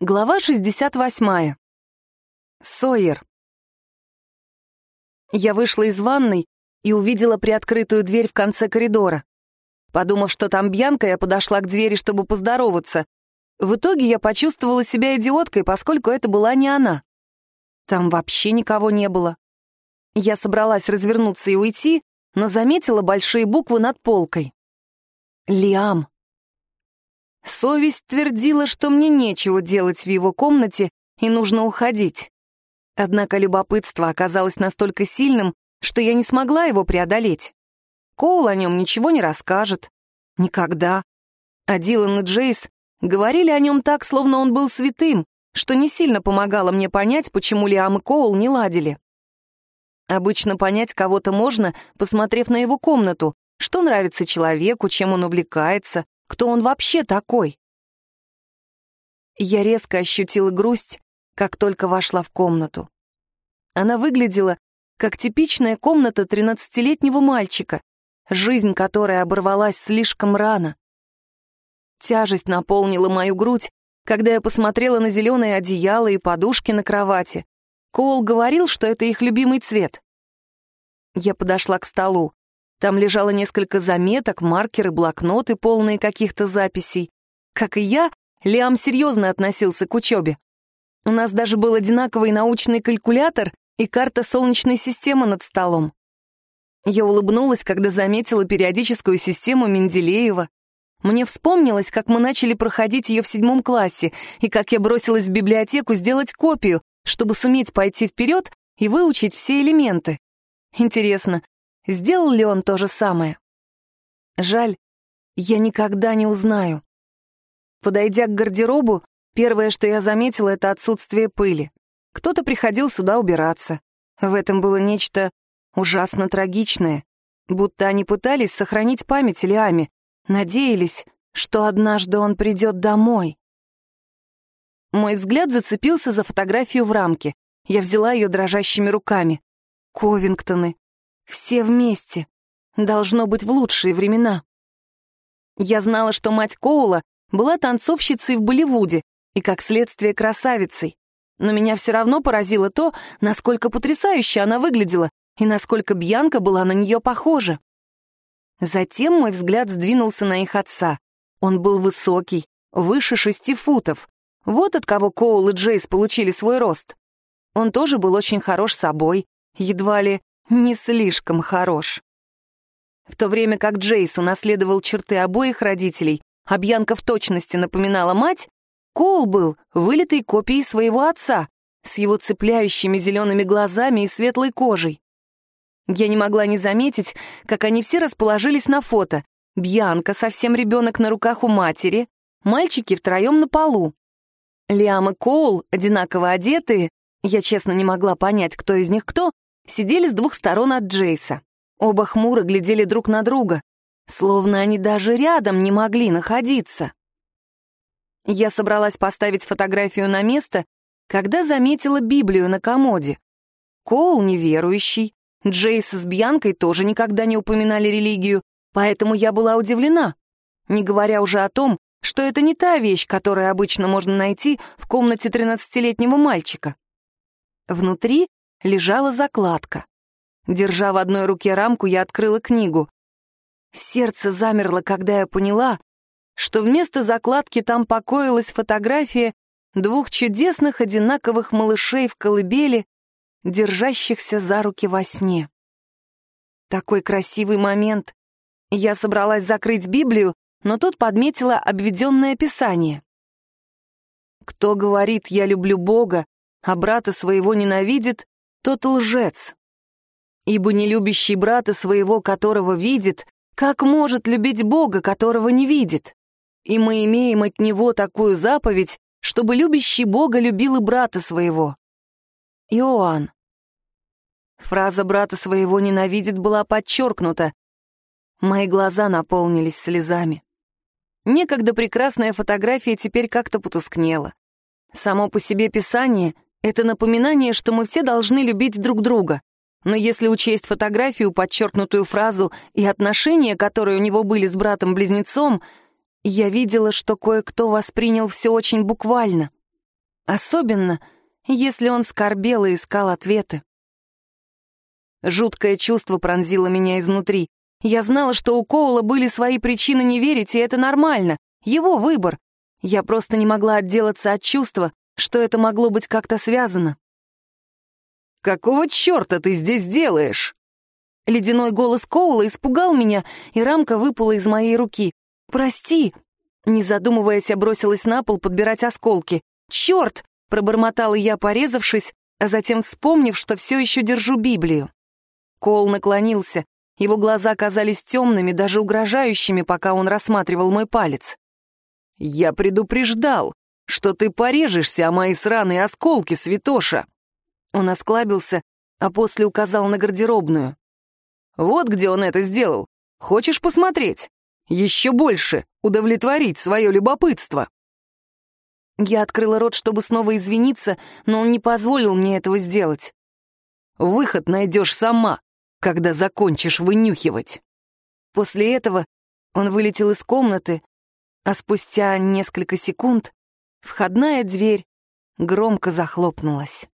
Глава 68. Сойер. Я вышла из ванной и увидела приоткрытую дверь в конце коридора. Подумав, что там Бьянка, я подошла к двери, чтобы поздороваться. В итоге я почувствовала себя идиоткой, поскольку это была не она. Там вообще никого не было. Я собралась развернуться и уйти, но заметила большие буквы над полкой. Лиам. Совесть твердила, что мне нечего делать в его комнате и нужно уходить. Однако любопытство оказалось настолько сильным, что я не смогла его преодолеть. Коул о нем ничего не расскажет. Никогда. А Дилан и Джейс говорили о нем так, словно он был святым, что не сильно помогало мне понять, почему Лиам и Коул не ладили. Обычно понять кого-то можно, посмотрев на его комнату, что нравится человеку, чем он увлекается, кто он вообще такой? Я резко ощутила грусть, как только вошла в комнату. Она выглядела как типичная комната тринадцатилетнего мальчика, жизнь которой оборвалась слишком рано. Тяжесть наполнила мою грудь, когда я посмотрела на зеленое одеяло и подушки на кровати. Коул говорил, что это их любимый цвет. Я подошла к столу. Там лежало несколько заметок, маркеры, блокноты, полные каких-то записей. Как и я, Лиам серьезно относился к учебе. У нас даже был одинаковый научный калькулятор и карта Солнечной системы над столом. Я улыбнулась, когда заметила периодическую систему Менделеева. Мне вспомнилось, как мы начали проходить ее в седьмом классе, и как я бросилась в библиотеку сделать копию, чтобы суметь пойти вперед и выучить все элементы. Интересно, Сделал ли он то же самое? Жаль, я никогда не узнаю. Подойдя к гардеробу, первое, что я заметила, это отсутствие пыли. Кто-то приходил сюда убираться. В этом было нечто ужасно трагичное. Будто они пытались сохранить память Лиаме, надеялись, что однажды он придет домой. Мой взгляд зацепился за фотографию в рамке. Я взяла ее дрожащими руками. Ковингтоны, все вместе. Должно быть в лучшие времена. Я знала, что мать Коула была танцовщицей в Болливуде и, как следствие, красавицей. Но меня все равно поразило то, насколько потрясающе она выглядела и насколько Бьянка была на нее похожа. Затем мой взгляд сдвинулся на их отца. Он был высокий, выше шести футов. Вот от кого Коул и Джейс получили свой рост. Он тоже был очень хорош собой, едва ли не слишком хорош. В то время как Джейс унаследовал черты обоих родителей, а Бьянка в точности напоминала мать, Коул был вылитой копией своего отца, с его цепляющими зелеными глазами и светлой кожей. Я не могла не заметить, как они все расположились на фото. Бьянка, совсем ребенок на руках у матери, мальчики втроем на полу. Лиам и Коул, одинаково одетые, я честно не могла понять, кто из них кто, сидели с двух сторон от Джейса. Оба хмуро глядели друг на друга, словно они даже рядом не могли находиться. Я собралась поставить фотографию на место, когда заметила Библию на комоде. Коул неверующий, Джейс с Бьянкой тоже никогда не упоминали религию, поэтому я была удивлена, не говоря уже о том, что это не та вещь, которую обычно можно найти в комнате 13-летнего мальчика. Внутри лежала закладка. Держа в одной руке рамку, я открыла книгу. Сердце замерло, когда я поняла, что вместо закладки там покоилась фотография двух чудесных одинаковых малышей в колыбели, держащихся за руки во сне. Такой красивый момент. Я собралась закрыть Библию, но тут подметила обведенное писание. «Кто говорит, я люблю Бога, а брата своего ненавидит, тот лжец. Ибо не любящий брата своего, которого видит, как может любить Бога, которого не видит? И мы имеем от него такую заповедь, чтобы любящий Бога любил и брата своего. Иоанн. Фраза «брата своего ненавидит» была подчеркнута. Мои глаза наполнились слезами. Некогда прекрасная фотография теперь как-то потускнела. Само по себе писание — это напоминание, что мы все должны любить друг друга. Но если учесть фотографию, подчеркнутую фразу и отношения, которые у него были с братом-близнецом, я видела, что кое-кто воспринял все очень буквально. Особенно, если он скорбел и искал ответы. Жуткое чувство пронзило меня изнутри. Я знала, что у Коула были свои причины не верить, и это нормально. Его выбор. Я просто не могла отделаться от чувства, что это могло быть как-то связано. «Какого черта ты здесь делаешь?» Ледяной голос Коула испугал меня, и рамка выпала из моей руки. «Прости!» Не задумываясь, я бросилась на пол подбирать осколки. «Черт!» — пробормотала я, порезавшись, а затем вспомнив, что все еще держу Библию. Коул наклонился. Его глаза казались темными, даже угрожающими, пока он рассматривал мой палец. «Я предупреждал, что ты порежешься о мои сраные осколки, святоша!» Он осклабился, а после указал на гардеробную. «Вот где он это сделал. Хочешь посмотреть? Еще больше удовлетворить свое любопытство!» Я открыла рот, чтобы снова извиниться, но он не позволил мне этого сделать. «Выход найдешь сама, когда закончишь вынюхивать!» После этого он вылетел из комнаты, а спустя несколько секунд входная дверь громко захлопнулась.